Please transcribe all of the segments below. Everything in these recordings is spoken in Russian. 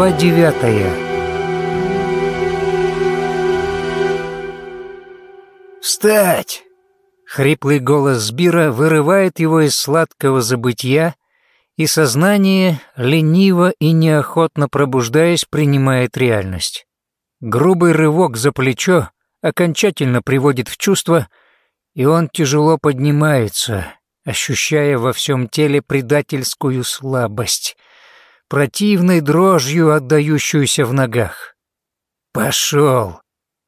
Глава девятая «Встать!» Хриплый голос Сбира вырывает его из сладкого забытья, и сознание, лениво и неохотно пробуждаясь, принимает реальность. Грубый рывок за плечо окончательно приводит в чувство, и он тяжело поднимается, ощущая во всем теле предательскую слабость, противной дрожью, отдающуюся в ногах. «Пошел!»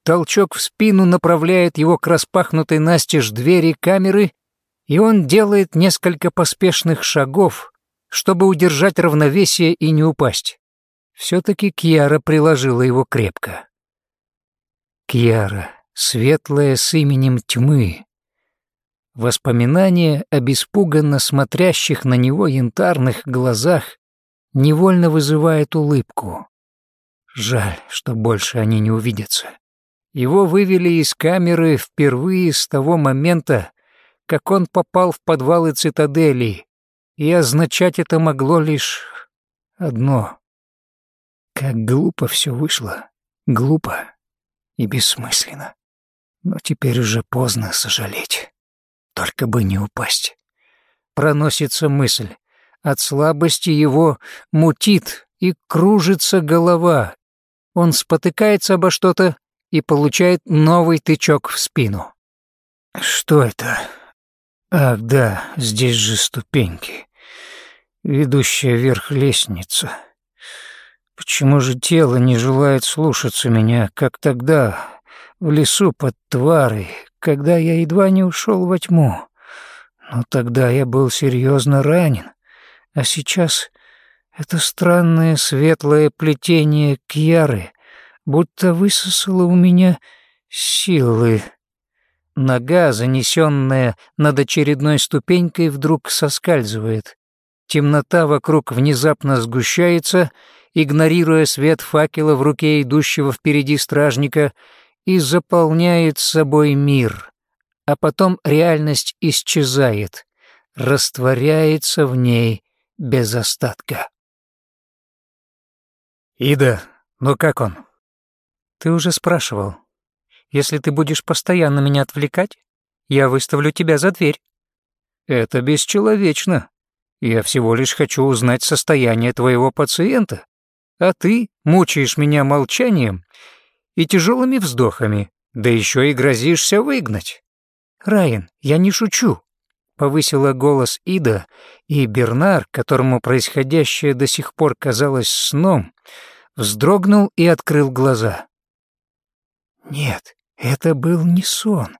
Толчок в спину направляет его к распахнутой настежь двери камеры, и он делает несколько поспешных шагов, чтобы удержать равновесие и не упасть. Все-таки Кьяра приложила его крепко. Кьяра, светлая с именем тьмы. Воспоминания об испуганно смотрящих на него янтарных глазах невольно вызывает улыбку. Жаль, что больше они не увидятся. Его вывели из камеры впервые с того момента, как он попал в подвалы цитадели, и означать это могло лишь одно. Как глупо все вышло. Глупо и бессмысленно. Но теперь уже поздно сожалеть. Только бы не упасть. Проносится мысль. От слабости его мутит и кружится голова. Он спотыкается обо что-то и получает новый тычок в спину. Что это? Ах да, здесь же ступеньки. Ведущая вверх лестница. Почему же тело не желает слушаться меня, как тогда, в лесу под тварой, когда я едва не ушел во тьму? Но тогда я был серьезно ранен, а сейчас это странное светлое плетение кьяры будто высосало у меня силы. Нога, занесенная над очередной ступенькой, вдруг соскальзывает. Темнота вокруг внезапно сгущается, игнорируя свет факела в руке идущего впереди стражника, и заполняет собой мир. А потом реальность исчезает, растворяется в ней без остатка. «Ида, ну как он?» «Ты уже спрашивал. Если ты будешь постоянно меня отвлекать, я выставлю тебя за дверь». «Это бесчеловечно. Я всего лишь хочу узнать состояние твоего пациента, а ты мучаешь меня молчанием и тяжелыми вздохами, да еще и грозишься выгнать». «Райан, я не шучу», — повысила голос Ида, и Бернар, которому происходящее до сих пор казалось сном, вздрогнул и открыл глаза. Нет, это был не сон.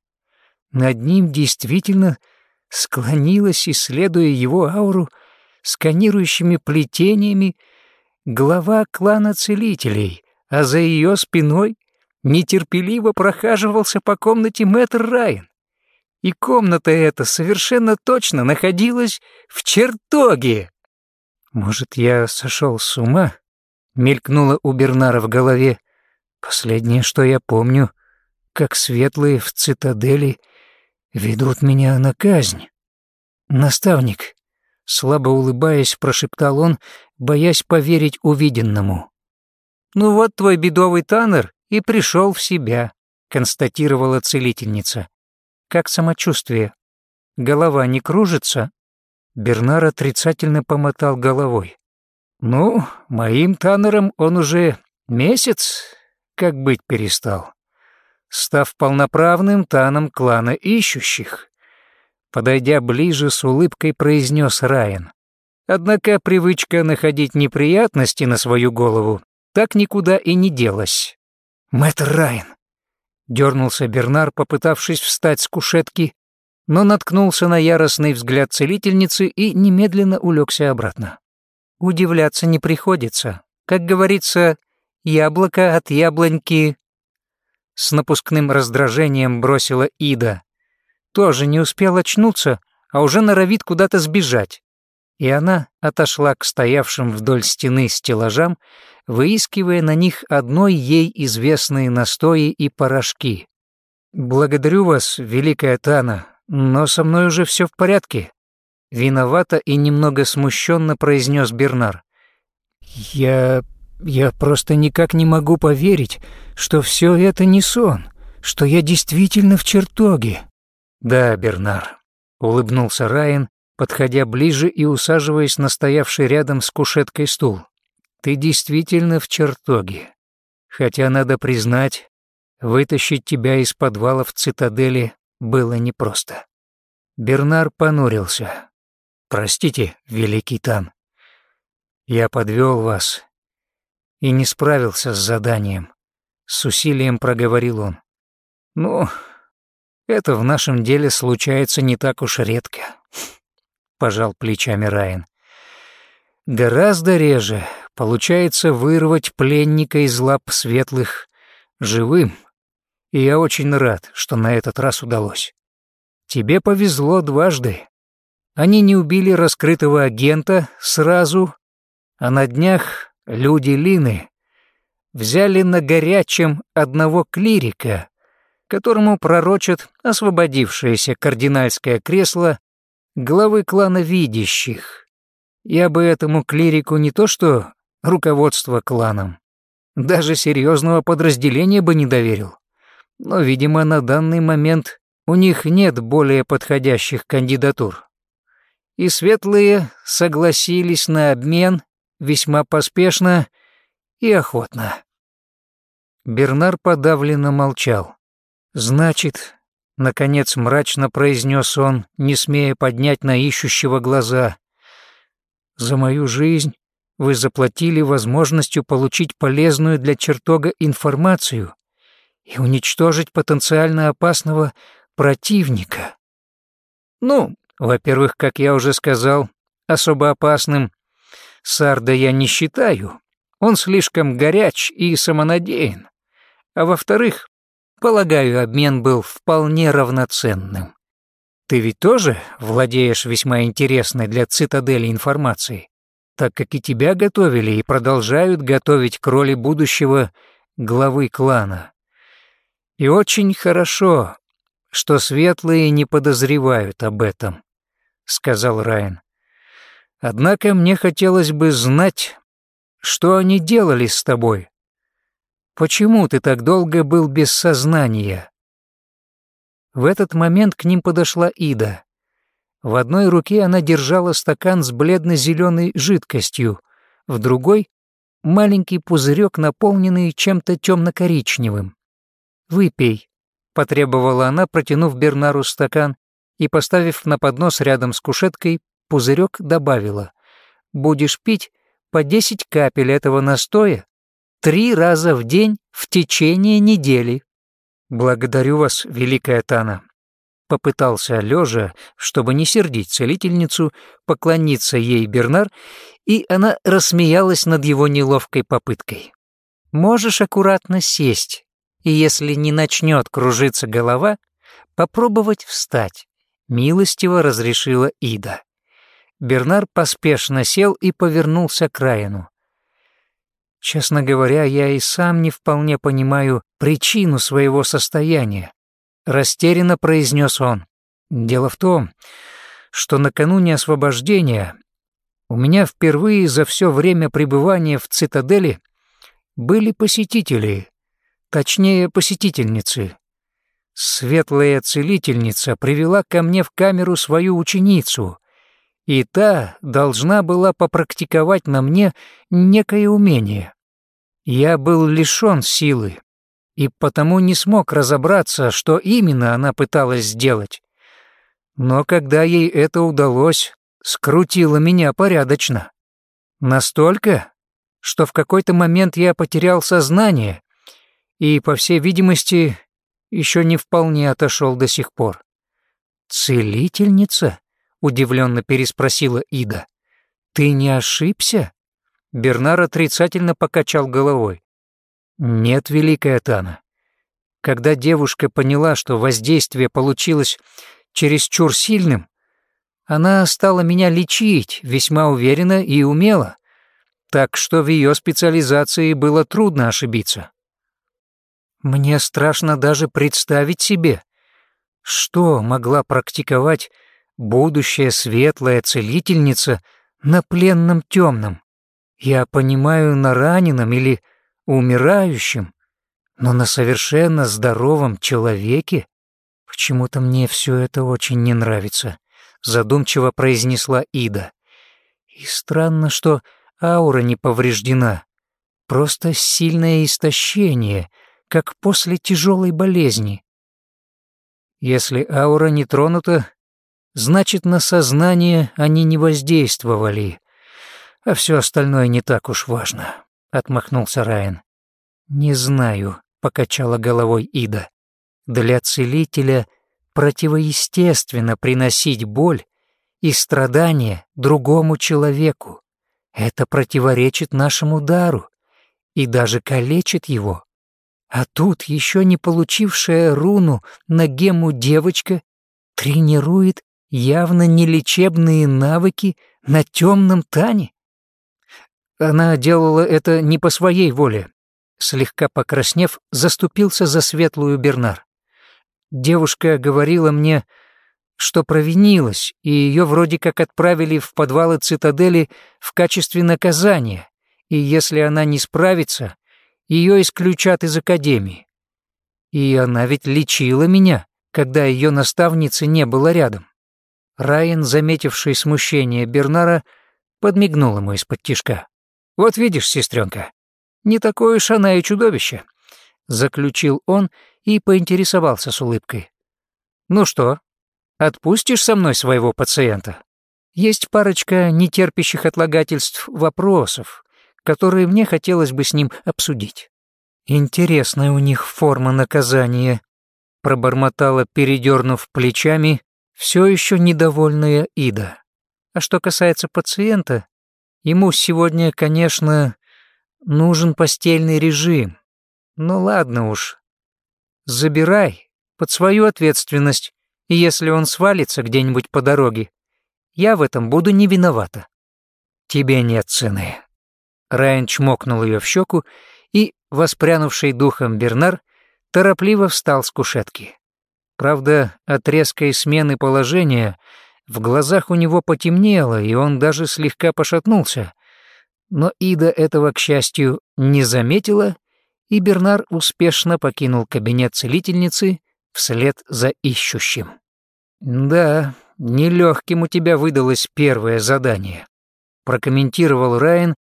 Над ним действительно склонилась, исследуя его ауру сканирующими плетениями, глава клана целителей, а за ее спиной нетерпеливо прохаживался по комнате мэтр Райан. И комната эта совершенно точно находилась в чертоге. «Может, я сошел с ума?» — мелькнуло у Бернара в голове. Последнее, что я помню, как светлые в цитадели ведут меня на казнь. Наставник, слабо улыбаясь, прошептал он, боясь поверить увиденному. «Ну вот твой бедовый Таннер и пришел в себя», констатировала целительница. «Как самочувствие? Голова не кружится?» Бернар отрицательно помотал головой. «Ну, моим Таннером он уже месяц как быть перестал, став полноправным таном клана ищущих. Подойдя ближе, с улыбкой произнес Райан. Однако привычка находить неприятности на свою голову так никуда и не делась. «Мэтр Райан!» Дернулся Бернар, попытавшись встать с кушетки, но наткнулся на яростный взгляд целительницы и немедленно улегся обратно. Удивляться не приходится. Как говорится, Яблоко от яблоньки...» С напускным раздражением бросила Ида. Тоже не успел очнуться, а уже норовит куда-то сбежать. И она отошла к стоявшим вдоль стены стеллажам, выискивая на них одной ей известные настои и порошки. «Благодарю вас, Великая Тана, но со мной уже все в порядке», Виновато и немного смущенно произнес Бернар. «Я Я просто никак не могу поверить, что все это не сон, что я действительно в чертоге. Да, Бернар, улыбнулся Райан, подходя ближе и усаживаясь на стоявший рядом с кушеткой стул. Ты действительно в чертоге. Хотя, надо признать, вытащить тебя из подвала в цитадели было непросто. Бернар понурился. «Простите, великий Тан, я подвел вас и не справился с заданием», — с усилием проговорил он. «Ну, это в нашем деле случается не так уж редко», — пожал плечами Райан. «Гораздо реже получается вырвать пленника из лап светлых живым, и я очень рад, что на этот раз удалось. Тебе повезло дважды. Они не убили раскрытого агента сразу, а на днях люди Лины взяли на горячем одного клирика, которому пророчат освободившееся кардинальское кресло главы клана видящих. Я бы этому клирику не то что руководство кланом, даже серьезного подразделения бы не доверил. Но, видимо, на данный момент у них нет более подходящих кандидатур. И светлые согласились на обмен весьма поспешно и охотно. Бернар подавленно молчал. «Значит, — наконец мрачно произнес он, не смея поднять на ищущего глаза, — за мою жизнь вы заплатили возможностью получить полезную для чертога информацию и уничтожить потенциально опасного противника. Ну, во-первых, как я уже сказал, особо опасным Сарда я не считаю. Он слишком горяч и самонадеян. А во-вторых, полагаю, обмен был вполне равноценным. Ты ведь тоже владеешь весьма интересной для цитадели информацией, так как и тебя готовили и продолжают готовить к роли будущего главы клана. И очень хорошо, что светлые не подозревают об этом», — сказал Райан. «Однако мне хотелось бы знать, что они делали с тобой. Почему ты так долго был без сознания?» В этот момент к ним подошла Ида. В одной руке она держала стакан с бледно-зеленой жидкостью, в другой — маленький пузырек, наполненный чем-то темно-коричневым. «Выпей», потребовала она, протянув Бернару стакан и, поставив на поднос рядом с кушеткой, пузырек добавила. «Будешь пить по десять капель этого настоя три раза в день в течение недели». «Благодарю вас, великая Тана», попытался лежа, чтобы не сердить целительницу, поклониться ей Бернар, и она рассмеялась над его неловкой попыткой. «Можешь аккуратно сесть, и если не начнет кружиться голова, попробовать встать, милостиво разрешила Ида. Бернар поспешно сел и повернулся к Райану. Честно говоря, я и сам не вполне понимаю причину своего состояния, растерянно произнес он. Дело в том, что накануне освобождения у меня впервые за все время пребывания в цитадели были посетители, точнее посетительницы. Светлая целительница привела ко мне в камеру свою ученицу, и та должна была попрактиковать на мне некое умение. Я был лишён силы, и потому не смог разобраться, что именно она пыталась сделать. Но когда ей это удалось, скрутило меня порядочно. Настолько, что в какой-то момент я потерял сознание и, по всей видимости, еще не вполне отошел до сих пор. «Целительница?» — удивленно переспросила Ида. «Ты не ошибся?» Бернар отрицательно покачал головой. «Нет, великая Тана. Когда девушка поняла, что воздействие получилось чересчур сильным, она стала меня лечить весьма уверенно и умело, так что в ее специализации было трудно ошибиться. Мне страшно даже представить себе, что могла практиковать будущая светлая целительница на пленном темном. Я понимаю на раненом или умирающем, но на совершенно здоровом человеке почему-то мне все это очень не нравится, задумчиво произнесла Ида. И странно, что аура не повреждена. Просто сильное истощение, как после тяжелой болезни. Если аура не тронута, значит, на сознание они не воздействовали, а все остальное не так уж важно», — отмахнулся Райан. «Не знаю», — покачала головой Ида. «Для целителя противоестественно приносить боль и страдания другому человеку. Это противоречит нашему дару и даже калечит его. А тут еще не получившая руну на гему девочка тренирует явно нелечебные навыки на темном тане. Она делала это не по своей воле. Слегка покраснев, заступился за светлую Бернар. Девушка говорила мне, что провинилась, и ее вроде как отправили в подвалы цитадели в качестве наказания, и если она не справится, ее исключат из академии. И она ведь лечила меня, когда ее наставницы не было рядом. Райан, заметивший смущение Бернара, подмигнул ему из-под тишка. «Вот видишь, сестренка, не такое уж она и чудовище», — заключил он и поинтересовался с улыбкой. «Ну что, отпустишь со мной своего пациента? Есть парочка нетерпящих отлагательств вопросов, которые мне хотелось бы с ним обсудить». «Интересная у них форма наказания», — пробормотала, передернув плечами, все еще недовольная Ида. А что касается пациента, Ему сегодня, конечно, нужен постельный режим. Ну ладно уж. Забирай под свою ответственность, и если он свалится где-нибудь по дороге, я в этом буду не виновата. Тебе нет цены. Райан чмокнул ее в щеку, и, воспрянувший духом Бернар, торопливо встал с кушетки. Правда, от резкой смены положения в глазах у него потемнело, и он даже слегка пошатнулся. Но Ида этого, к счастью, не заметила, и Бернар успешно покинул кабинет целительницы вслед за ищущим. «Да, нелегким у тебя выдалось первое задание», прокомментировал Райан,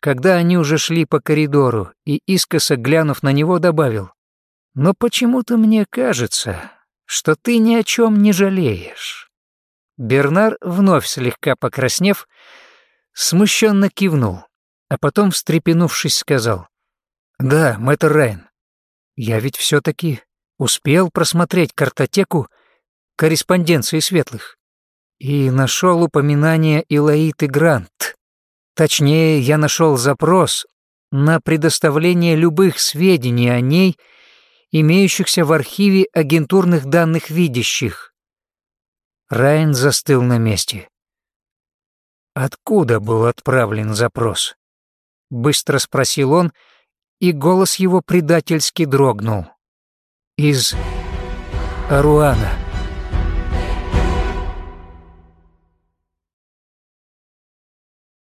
когда они уже шли по коридору, и искоса глянув на него, добавил. «Но почему-то мне кажется, что ты ни о чем не жалеешь». Бернар, вновь слегка покраснев, смущенно кивнул, а потом, встрепенувшись, сказал. «Да, мэтр Райн, я ведь все таки успел просмотреть картотеку корреспонденции светлых и нашел упоминание Илаиты Грант. Точнее, я нашел запрос на предоставление любых сведений о ней, имеющихся в архиве агентурных данных видящих, Райан застыл на месте. «Откуда был отправлен запрос?» Быстро спросил он, и голос его предательски дрогнул. «Из Аруана».